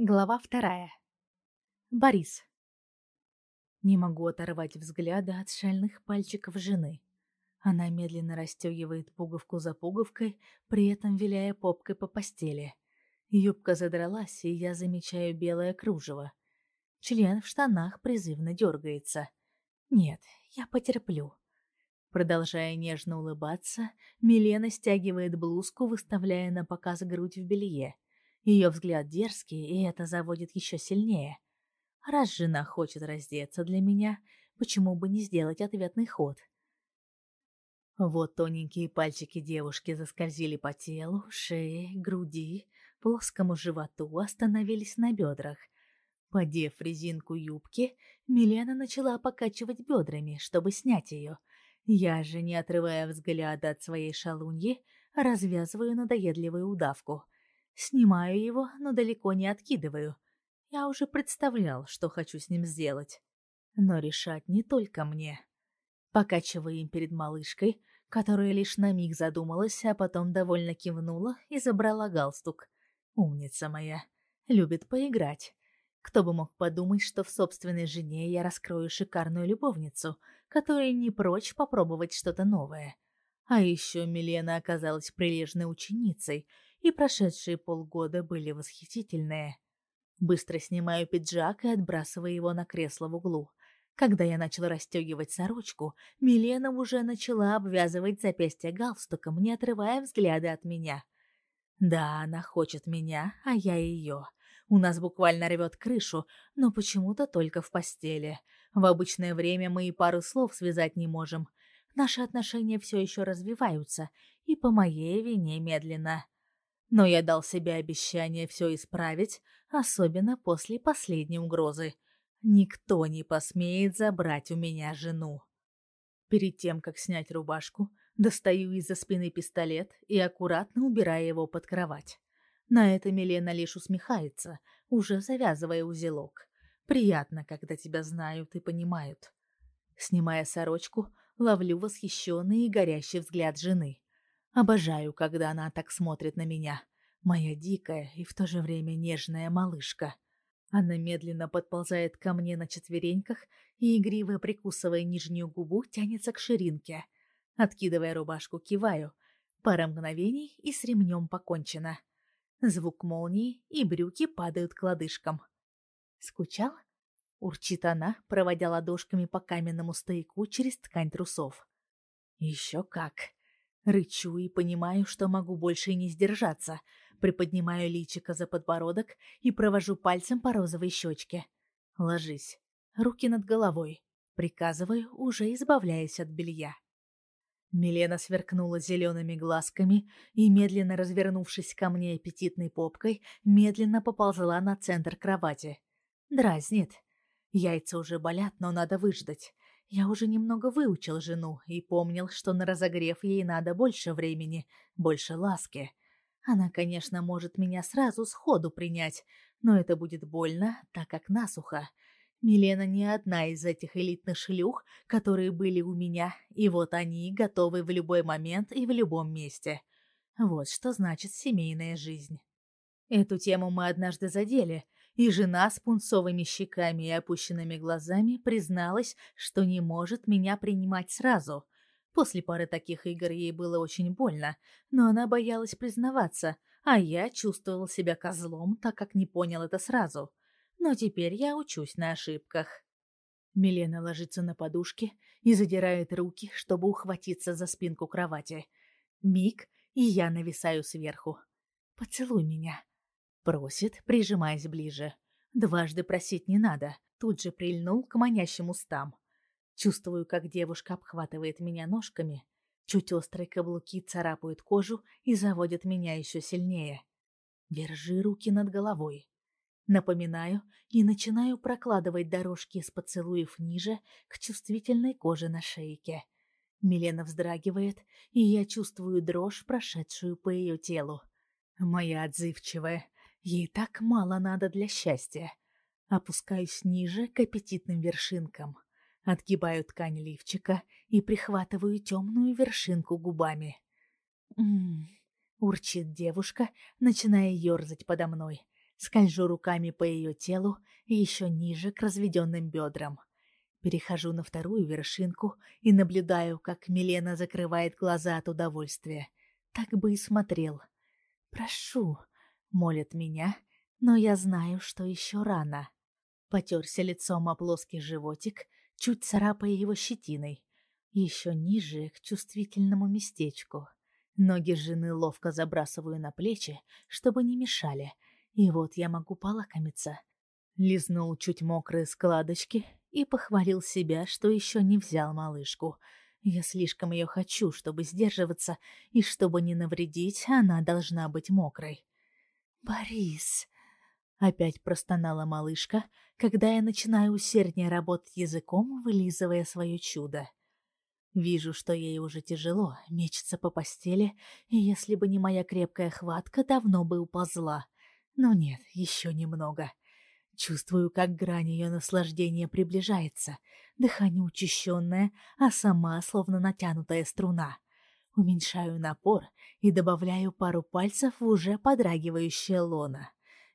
Глава вторая. Борис. Не могу оторвать взгляда от шальных пальчиков жены. Она медленно расстегивает пуговку за пуговкой, при этом виляя попкой по постели. Юбка задралась, и я замечаю белое кружево. Член в штанах призывно дергается. Нет, я потерплю. Продолжая нежно улыбаться, Милена стягивает блузку, выставляя на показ грудь в белье. Ее взгляд дерзкий, и это заводит еще сильнее. Раз жена хочет раздеться для меня, почему бы не сделать ответный ход? Вот тоненькие пальчики девушки заскользили по телу, шее, груди, плоскому животу, остановились на бедрах. Подев резинку юбки, Милена начала покачивать бедрами, чтобы снять ее. Я же, не отрывая взгляда от своей шалуньи, развязываю надоедливую удавку — Снимаю его, но далеко не откидываю. Я уже представлял, что хочу с ним сделать. Но решать не только мне. Покачиваю им перед малышкой, которая лишь на миг задумалась, а потом довольно кивнула и забрала галстук. Умница моя. Любит поиграть. Кто бы мог подумать, что в собственной жене я раскрою шикарную любовницу, которая не прочь попробовать что-то новое. А еще Милена оказалась прилежной ученицей — и прошедшие полгода были восхитительные. Быстро снимаю пиджак и отбрасываю его на кресло в углу. Когда я начал расстегивать сорочку, Милена уже начала обвязывать запястье галстуком, не отрывая взгляда от меня. Да, она хочет меня, а я ее. У нас буквально рвет крышу, но почему-то только в постели. В обычное время мы и пару слов связать не можем. Наши отношения все еще развиваются, и по моей вине медленно. Но я дал себе обещание все исправить, особенно после последней угрозы. Никто не посмеет забрать у меня жену. Перед тем, как снять рубашку, достаю из-за спины пистолет и аккуратно убираю его под кровать. На это Милена лишь усмехается, уже завязывая узелок. Приятно, когда тебя знают и понимают. Снимая сорочку, ловлю восхищенный и горящий взгляд жены. Обожаю, когда она так смотрит на меня. Моя дикая и в то же время нежная малышка. Она медленно подползает ко мне на четвереньках и, игриво прикусывая нижнюю губу, тянется к ширинке. Откидывая рубашку, киваю. Пара мгновений, и с ремнем покончено. Звук молнии, и брюки падают к лодыжкам. «Скучал?» — урчит она, проводя ладошками по каменному стояку через ткань трусов. «Еще как!» Рычу и понимаю, что могу больше не сдержаться. Приподнимаю личико за подбородок и провожу пальцем по розовой щечке. Ложись. Руки над головой. Приказываю, уже избавляясь от белья. Милена сверкнула зелеными глазками и, медленно развернувшись ко мне аппетитной попкой, медленно поползла на центр кровати. Дразнит. Яйца уже болят, но надо выждать. Я уже немного выучил жену и помнил, что на разогрев ей надо больше времени, больше ласки. Она, конечно, может меня сразу сходу принять, но это будет больно, так как насухо. Милена не одна из этих элитных шлюх, которые были у меня, и вот они готовы в любой момент и в любом месте. Вот что значит семейная жизнь. Эту тему мы однажды задели — и жена с пунцовыми щеками и опущенными глазами призналась, что не может меня принимать сразу. После пары таких игр ей было очень больно, но она боялась признаваться, а я чувствовал себя козлом, так как не понял это сразу. Но теперь я учусь на ошибках. Милена ложится на подушке и задирает руки, чтобы ухватиться за спинку кровати. Миг, и я нависаю сверху. «Поцелуй меня», Просит, прижимаясь ближе. Дважды просить не надо, тут же прильнул к манящим устам. Чувствую, как девушка обхватывает меня ножками. Чуть острые каблуки царапают кожу и заводят меня еще сильнее. Держи руки над головой. Напоминаю и начинаю прокладывать дорожки из поцелуев ниже к чувствительной коже на шейке. Милена вздрагивает, и я чувствую дрожь, прошедшую по ее телу. Моя отзывчивая, Ей так мало надо для счастья. Опускаюсь ниже к аппетитным вершинкам. Отгибаю ткань лифчика и прихватываю темную вершинку губами. «М-м-м», урчит девушка, начиная ерзать подо мной. Скольжу руками по ее телу и еще ниже к разведенным бедрам. Перехожу на вторую вершинку и наблюдаю, как Милена закрывает глаза от удовольствия. Так бы и смотрел. «Прошу», — молит меня, но я знаю, что еще рано. Потерся лицом о плоский животик, чуть царапая его щетиной. Еще ниже, к чувствительному местечку. Ноги жены ловко забрасываю на плечи, чтобы не мешали, и вот я могу полакомиться. Лизнул чуть мокрые складочки и похвалил себя, что еще не взял малышку. Я слишком ее хочу, чтобы сдерживаться, и чтобы не навредить, она должна быть мокрой. «Борис!» — опять простонала малышка, когда я начинаю усерднее работать языком, вылизывая свое чудо. Вижу, что ей уже тяжело, мечется по постели, и если бы не моя крепкая хватка, давно бы уползла. Но нет, еще немного. Чувствую, как грань ее наслаждения приближается, дыхание учащенное, а сама словно натянутая струна. Уменьшаю напор и добавляю пару пальцев в уже подрагивающее лоно.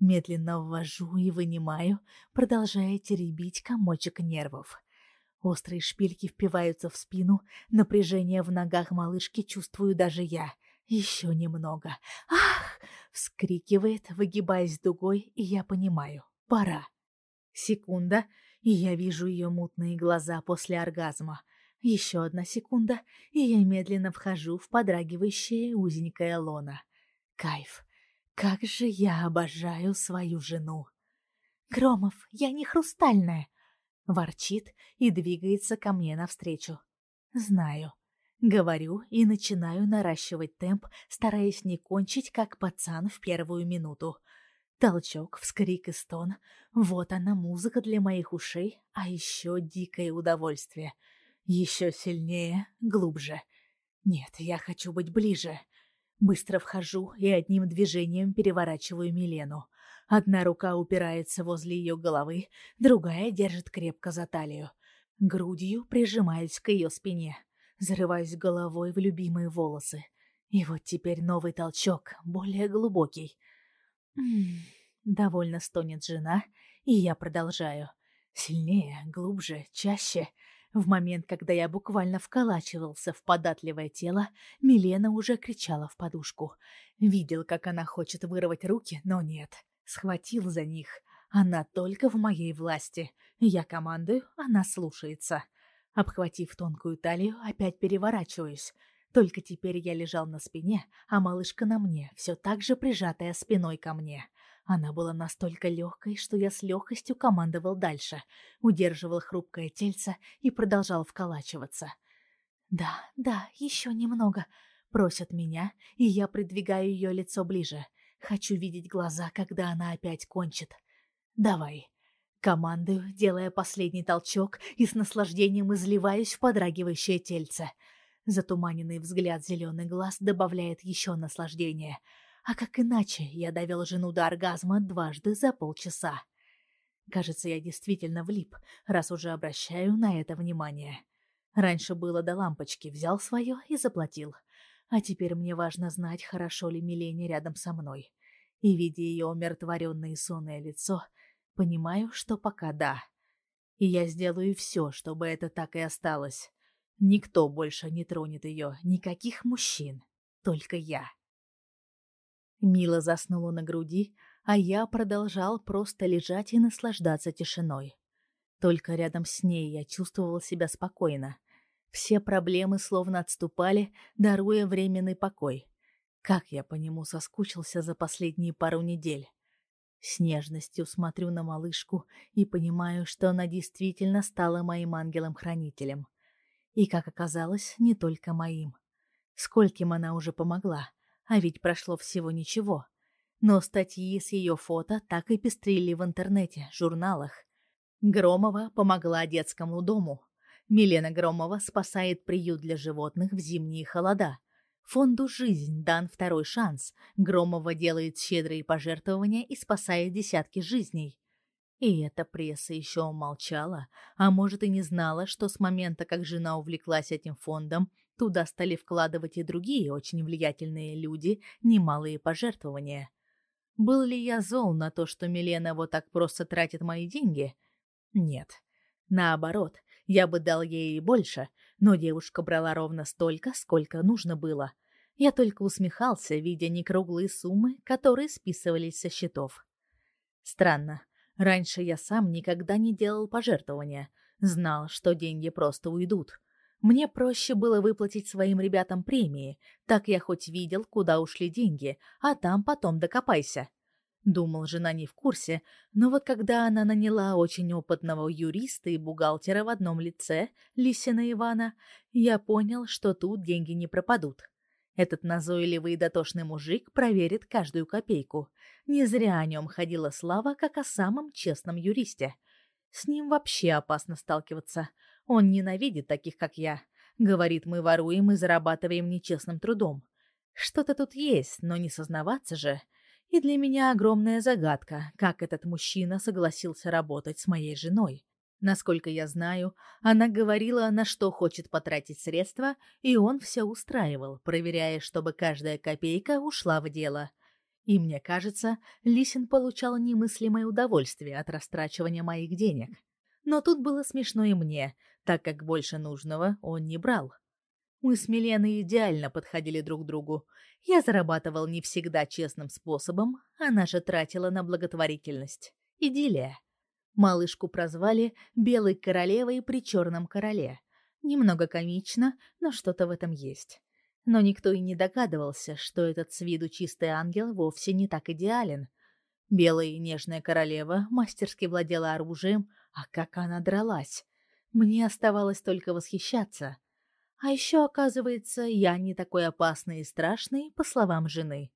Медленно ввожу и вынимаю, продолжая теребить комочек нервов. Острые шпильки впиваются в спину, напряжение в ногах малышки чувствую даже я. Еще немного. «Ах!» — вскрикивает, выгибаясь дугой, и я понимаю. Пора. Секунда, и я вижу ее мутные глаза после оргазма. Еще одна секунда, и я медленно вхожу в подрагивающее узенькое лоно. Кайф. Как же я обожаю свою жену. Громов, я не хрустальная, ворчит и двигается ко мне навстречу. Знаю. Говорю и начинаю наращивать темп, стараясь не кончить, как пацан в первую минуту. Толчок, вскрик и стон. Вот она, музыка для моих ушей, а еще дикое удовольствие. Еще сильнее, глубже. Нет, я хочу быть ближе. Быстро вхожу и одним движением переворачиваю Милену. Одна рука упирается возле ее головы, другая держит крепко за талию. Грудью прижимаюсь к ее спине, зарываюсь головой в любимые волосы. И вот теперь новый толчок, более глубокий. Довольно стонет жена, и я продолжаю. Сильнее, глубже, чаще. В момент, когда я буквально вколачивался в податливое тело, Милена уже кричала в подушку. Видел, как она хочет вырвать руки, но нет. Схватил за них. Она только в моей власти. Я командую, она слушается. Обхватив тонкую талию, опять переворачиваюсь. Только теперь я лежал на спине, а малышка на мне, все так же прижатая спиной ко мне. Она была настолько легкой, что я с легкостью командовал дальше, удерживал хрупкое тельце и продолжал вколачиваться. «Да, да, еще немного», — просят меня, и я придвигаю ее лицо ближе. Хочу видеть глаза, когда она опять кончит. Давай. Командую, делая последний толчок и с наслаждением изливаюсь в подрагивающее тельце. Затуманенный взгляд зеленый глаз добавляет еще наслаждения. А как иначе я довел жену до оргазма дважды за полчаса? Кажется, я действительно влип, раз уже обращаю на это внимание. Раньше было до лампочки, взял свое и заплатил. А теперь мне важно знать, хорошо ли Милене рядом со мной. И, видя ее умиротворенное и сонное лицо, понимаю, что пока да. И я сделаю все, чтобы это так и осталось. Никто больше не тронет ее, никаких мужчин, только я. Мила заснула на груди, а я продолжал просто лежать и наслаждаться тишиной. Только рядом с ней я чувствовал себя спокойно. Все проблемы словно отступали, даруя временный покой. Как я по нему соскучился за последние пару недель. С нежностью смотрю на малышку и понимаю, что она действительно стала моим ангелом-хранителем. И, как оказалось, не только моим. Скольким она уже помогла, а ведь прошло всего ничего. Но статьи с ее фото так и пестрили в интернете, журналах. Громова помогла детскому дому, Милена Громова спасает приют для животных в зимние холода. Фонду «Жизнь» дан второй шанс. Громова делает щедрые пожертвования и спасает десятки жизней. И эта пресса еще умолчала, а может и не знала, что с момента, как жена увлеклась этим фондом, туда стали вкладывать и другие очень влиятельные люди немалые пожертвования. Был ли я зол на то, что Милена вот так просто тратит мои деньги? Нет. Наоборот, я бы дал ей и больше, но девушка брала ровно столько, сколько нужно было. Я только усмехался, видя некруглые суммы, которые списывались со счетов. Странно. Раньше я сам никогда не делал пожертвования, знал, что деньги просто уйдут. Мне проще было выплатить своим ребятам премии, так я хоть видел, куда ушли деньги, а там потом докопайся. Думал, жена не в курсе, но вот когда она наняла очень опытного юриста и бухгалтера в одном лице, Лисина Ивана, я понял, что тут деньги не пропадут. Этот назойливый и дотошный мужик проверит каждую копейку. Не зря о нем ходила слава, как о самом честном юристе. С ним вообще опасно сталкиваться. Он ненавидит таких, как я. Говорит, мы воруем и зарабатываем нечестным трудом. Что-то тут есть, но не сознаваться же — и для меня огромная загадка, как этот мужчина согласился работать с моей женой. Насколько я знаю, она говорила, на что хочет потратить средства, и он все устраивал, проверяя, чтобы каждая копейка ушла в дело. И мне кажется, Лисин получал немыслимое удовольствие от растрачивания моих денег. Но тут было смешно и мне, так как больше нужного он не брал. Мы с Миленой идеально подходили друг другу. Я зарабатывал не всегда честным способом, она же тратила на благотворительность. Идиллия. Малышку прозвали «Белой королевой при черном короле». Немного комично, но что-то в этом есть. Но никто и не догадывался, что этот с виду чистый ангел вовсе не так идеален. Белая и нежная королева мастерски владела оружием, а как она дралась. Мне оставалось только восхищаться. А еще, оказывается, я не такой опасный и страшный, по словам жены.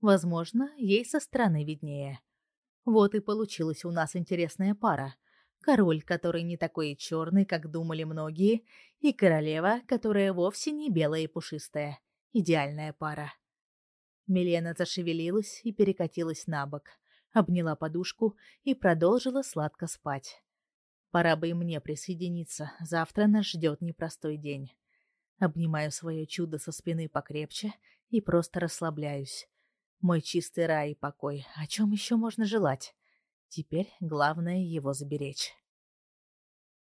Возможно, ей со стороны виднее. Вот и получилась у нас интересная пара. Король, который не такой черный, как думали многие, и королева, которая вовсе не белая и пушистая. Идеальная пара. Милена зашевелилась и перекатилась на бок, обняла подушку и продолжила сладко спать. Пора бы и мне присоединиться, завтра нас ждет непростой день. Обнимаю свое чудо со спины покрепче и просто расслабляюсь. Мой чистый рай и покой. О чем еще можно желать? Теперь главное его заберечь.